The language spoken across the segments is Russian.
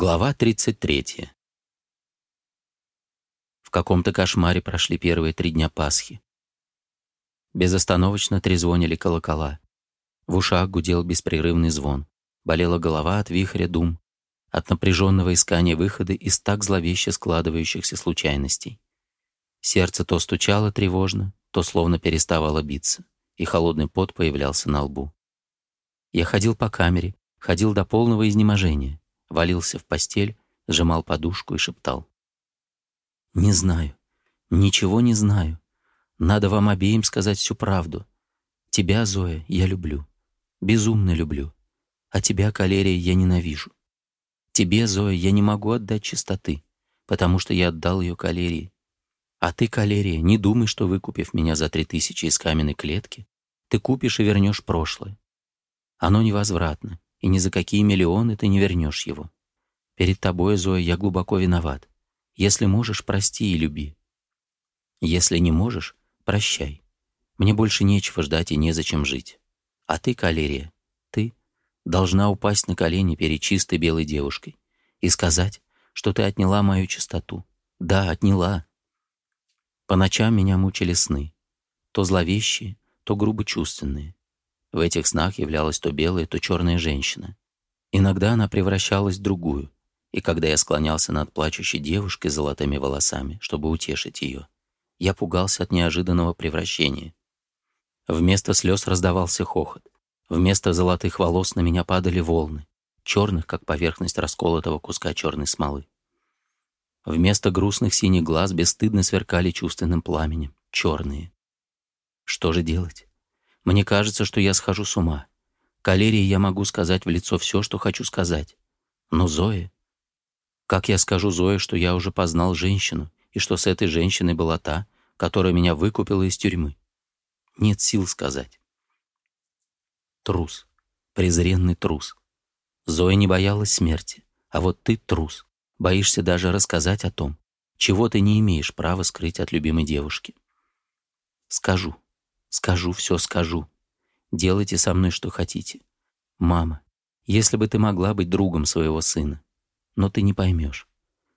Глава 33. В каком-то кошмаре прошли первые три дня Пасхи. Безостановочно трезвонили колокола. В ушах гудел беспрерывный звон. Болела голова от вихря дум, от напряженного искания выхода из так зловеще складывающихся случайностей. Сердце то стучало тревожно, то словно переставало биться, и холодный пот появлялся на лбу. Я ходил по камере, ходил до полного изнеможения валился в постель, сжимал подушку и шептал. «Не знаю. Ничего не знаю. Надо вам обеим сказать всю правду. Тебя, Зоя, я люблю. Безумно люблю. А тебя, Калерия, я ненавижу. Тебе, Зоя, я не могу отдать чистоты, потому что я отдал ее Калерии. А ты, Калерия, не думай, что, выкупив меня за три тысячи из каменной клетки, ты купишь и вернешь прошлое. Оно невозвратно и ни за какие миллионы ты не вернешь его. Перед тобой, Зоя, я глубоко виноват. Если можешь, прости и люби. Если не можешь, прощай. Мне больше нечего ждать и незачем жить. А ты, калерия, ты должна упасть на колени перед чистой белой девушкой и сказать, что ты отняла мою чистоту. Да, отняла. По ночам меня мучили сны. То зловещие, то грубо чувственные. В этих снах являлась то белая, то черная женщина. Иногда она превращалась в другую, и когда я склонялся над плачущей девушкой с золотыми волосами, чтобы утешить ее, я пугался от неожиданного превращения. Вместо слез раздавался хохот. Вместо золотых волос на меня падали волны, черных, как поверхность расколотого куска черной смолы. Вместо грустных синих глаз бесстыдно сверкали чувственным пламенем, черные. Что же делать? Мне кажется, что я схожу с ума. Калерии я могу сказать в лицо все, что хочу сказать. Но Зои... Как я скажу Зое, что я уже познал женщину, и что с этой женщиной была та, которая меня выкупила из тюрьмы? Нет сил сказать. Трус. Презренный трус. Зоя не боялась смерти, а вот ты трус. Боишься даже рассказать о том, чего ты не имеешь права скрыть от любимой девушки. Скажу, Скажу, все скажу. Делайте со мной, что хотите. Мама, если бы ты могла быть другом своего сына. Но ты не поймешь.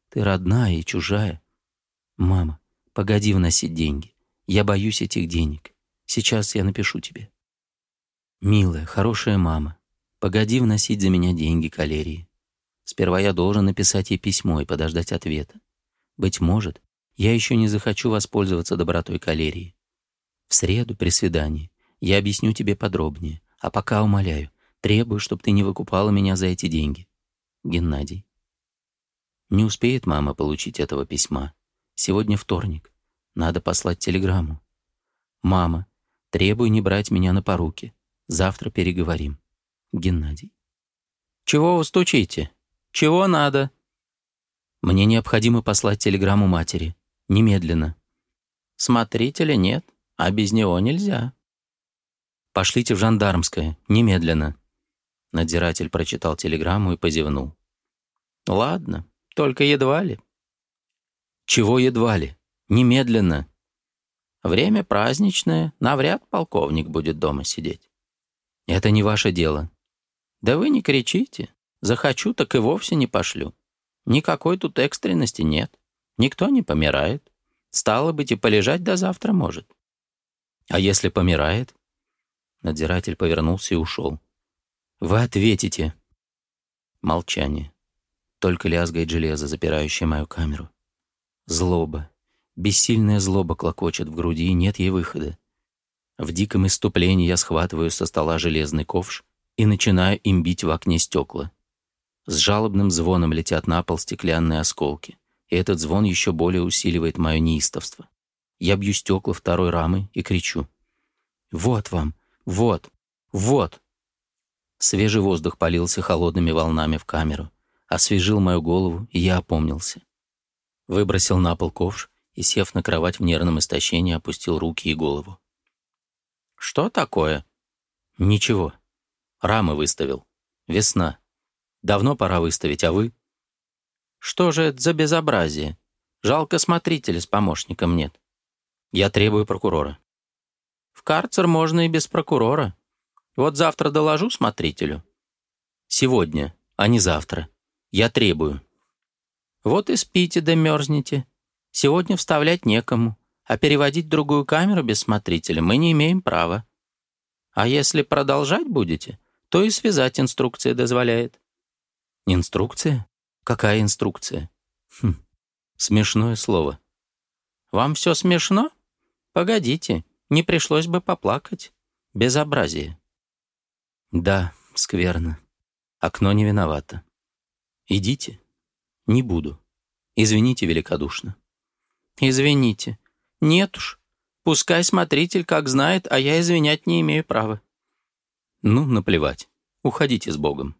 Ты родная и чужая. Мама, погоди вносить деньги. Я боюсь этих денег. Сейчас я напишу тебе. Милая, хорошая мама, погоди вносить за меня деньги калерии. Сперва я должен написать ей письмо и подождать ответа. Быть может, я еще не захочу воспользоваться добротой калерии. В среду при свидании. Я объясню тебе подробнее. А пока умоляю, требую, чтобы ты не выкупала меня за эти деньги. Геннадий. Не успеет мама получить этого письма. Сегодня вторник. Надо послать телеграмму. Мама, требую не брать меня на поруки. Завтра переговорим. Геннадий. Чего вы стучите? Чего надо? Мне необходимо послать телеграмму матери. Немедленно. Смотрителя нет а без него нельзя». «Пошлите в жандармское, немедленно». Надзиратель прочитал телеграмму и позевнул. «Ладно, только едва ли». «Чего едва ли? Немедленно!» «Время праздничное, навряд полковник будет дома сидеть». «Это не ваше дело». «Да вы не кричите. Захочу, так и вовсе не пошлю. Никакой тут экстренности нет. Никто не помирает. Стало быть, и полежать до завтра может». А если помирает? Надзиратель повернулся и ушел. Вы ответите. Молчание. Только лязгает железо, запирающее мою камеру. Злоба. Бессильная злоба клокочет в груди, и нет ей выхода. В диком иступлении я схватываю со стола железный ковш и начинаю им бить в окне стекла. С жалобным звоном летят на пол стеклянные осколки, и этот звон еще более усиливает мое неистовство. Я бью стекла второй рамы и кричу. «Вот вам! Вот! Вот!» Свежий воздух полился холодными волнами в камеру, освежил мою голову, и я опомнился. Выбросил на пол ковш и, сев на кровать в нервном истощении, опустил руки и голову. «Что такое?» «Ничего. Рамы выставил. Весна. Давно пора выставить, а вы?» «Что же это за безобразие? Жалко смотрителя с помощником нет. Я требую прокурора. В карцер можно и без прокурора. Вот завтра доложу смотрителю. Сегодня, а не завтра. Я требую. Вот и спите да мерзнете. Сегодня вставлять некому, а переводить другую камеру без смотрителя мы не имеем права. А если продолжать будете, то и связать инструкция дозволяет. Инструкция? Какая инструкция? Хм, смешное слово. Вам все смешно? Погодите, не пришлось бы поплакать. Безобразие. Да, скверно. Окно не виновато. Идите. Не буду. Извините великодушно. Извините. Нет уж. Пускай смотритель как знает, а я извинять не имею права. Ну, наплевать. Уходите с Богом.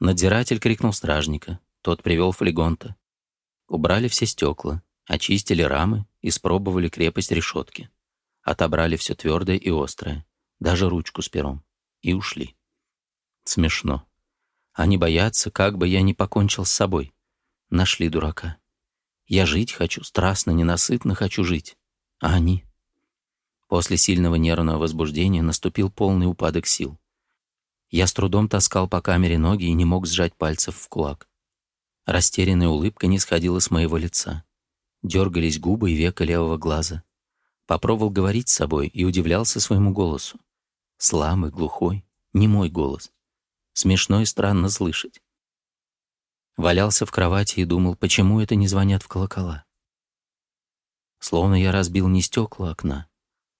Надзиратель крикнул стражника. Тот привел флегонта. Убрали все стекла, очистили рамы, Испробовали крепость решетки. Отобрали все твердое и острое, даже ручку с пером, и ушли. Смешно. Они боятся, как бы я ни покончил с собой. Нашли дурака. Я жить хочу, страстно, ненасытно хочу жить. А они? После сильного нервного возбуждения наступил полный упадок сил. Я с трудом таскал по камере ноги и не мог сжать пальцев в кулак. Растерянная улыбка не сходила с моего лица. Дергались губы и века левого глаза. Попробовал говорить с собой и удивлялся своему голосу. Сламый, глухой, не мой голос. Смешно и странно слышать. Валялся в кровати и думал, почему это не звонят в колокола. Словно я разбил не стекла окна,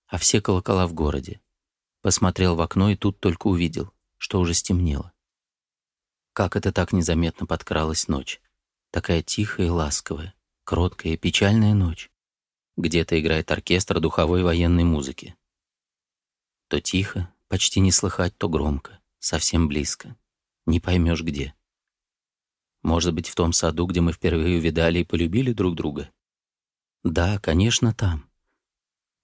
а все колокола в городе. Посмотрел в окно и тут только увидел, что уже стемнело. Как это так незаметно подкралась ночь, такая тихая и ласковая. Кроткая, печальная ночь. Где-то играет оркестр духовой военной музыки. То тихо, почти не слыхать, то громко, совсем близко. Не поймешь где. Может быть, в том саду, где мы впервые увидали и полюбили друг друга? Да, конечно, там.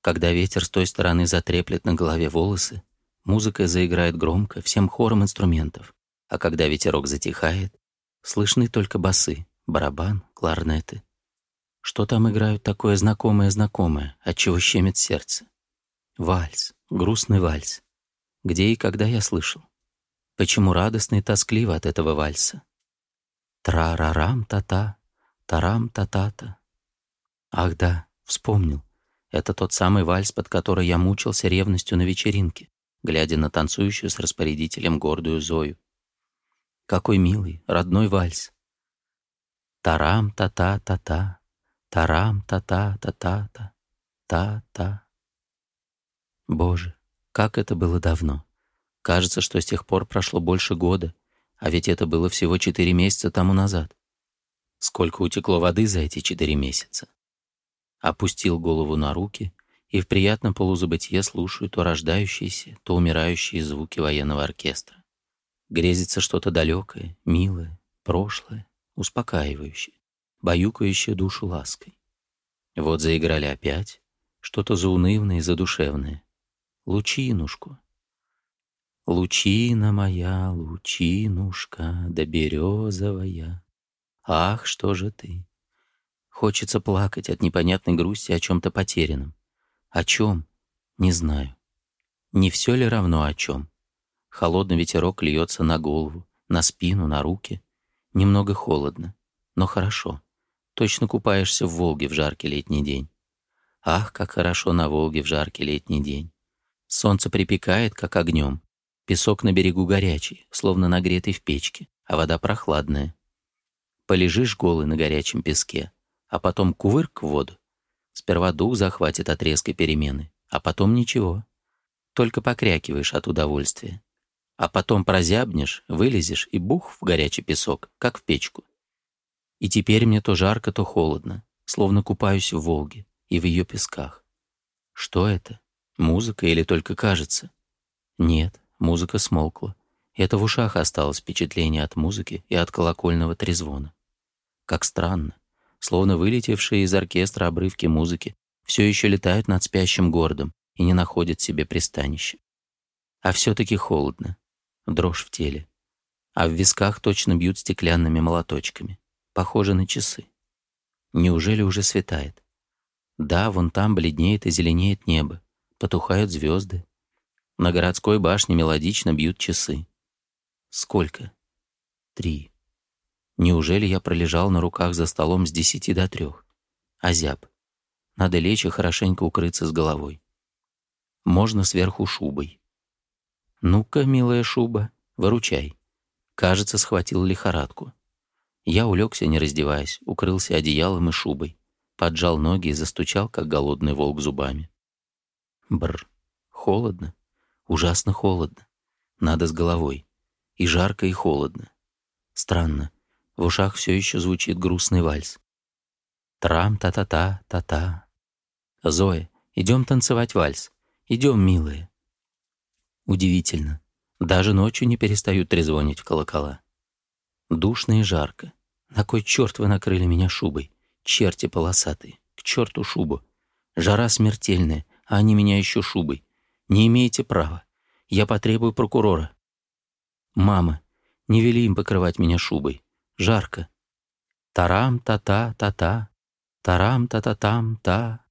Когда ветер с той стороны затреплет на голове волосы, музыка заиграет громко всем хором инструментов, а когда ветерок затихает, слышны только басы, барабан, кларнеты что там играют такое знакомое-знакомое, отчего щемит сердце. Вальс, грустный вальс. Где и когда я слышал? Почему радостно и тоскливо от этого вальса? Тра-ра-рам-та-та, тарам-та-та-та. Ах да, вспомнил. Это тот самый вальс, под который я мучился ревностью на вечеринке, глядя на танцующую с распорядителем гордую Зою. Какой милый, родной вальс. Тарам-та-та-та-та. Тарам-та-та-та-та-та, та-та. Боже, как это было давно. Кажется, что с тех пор прошло больше года, а ведь это было всего четыре месяца тому назад. Сколько утекло воды за эти четыре месяца. Опустил голову на руки и в приятном полузабытье слушаю то рождающиеся, то умирающие звуки военного оркестра. Грезится что-то далекое, милое, прошлое, успокаивающее баюкающая душу лаской. Вот заиграли опять, что-то заунывное и задушевное. Лучинушку. Лучина моя, лучинушка, да березовая. Ах, что же ты! Хочется плакать от непонятной грусти о чем-то потерянном. О чем? Не знаю. Не все ли равно о чем? Холодный ветерок льется на голову, на спину, на руки. Немного холодно, но хорошо. Точно купаешься в Волге в жаркий летний день. Ах, как хорошо на Волге в жаркий летний день. Солнце припекает, как огнем. Песок на берегу горячий, словно нагретый в печке, а вода прохладная. Полежишь голый на горячем песке, а потом кувырк в воду. Сперва дух захватит от резкой перемены, а потом ничего. Только покрякиваешь от удовольствия. А потом прозябнешь, вылезешь и бух в горячий песок, как в печку. И теперь мне то жарко, то холодно, словно купаюсь в Волге и в ее песках. Что это? Музыка или только кажется? Нет, музыка смолкла. Это в ушах осталось впечатление от музыки и от колокольного трезвона. Как странно, словно вылетевшие из оркестра обрывки музыки все еще летают над спящим городом и не находят себе пристанища. А все-таки холодно, дрожь в теле, а в висках точно бьют стеклянными молоточками похоже на часы. Неужели уже светает? Да, вон там бледнеет и зеленеет небо, потухают звезды. На городской башне мелодично бьют часы. Сколько? Три. Неужели я пролежал на руках за столом с десяти до трех? Озяб. Надо лечь и хорошенько укрыться с головой. Можно сверху шубой. Ну-ка, милая шуба, выручай. Кажется, схватил лихорадку. Я улегся, не раздеваясь, укрылся одеялом и шубой, поджал ноги и застучал, как голодный волк зубами. Бр, холодно, ужасно холодно. Надо с головой. И жарко, и холодно. Странно, в ушах все еще звучит грустный вальс. Трам-та-та-та, та-та. Зоя, идем танцевать вальс. Идем, милые. Удивительно. Даже ночью не перестают трезвонить в колокола. Душно и жарко. На кой черт вы накрыли меня шубой? Черти полосатые, к черту шубу. Жара смертельная, а они меня еще шубой. Не имеете права. Я потребую прокурора. Мама, не вели им покрывать меня шубой. Жарко. Тарам-та-та-та-та. Тарам-та-та-там-та.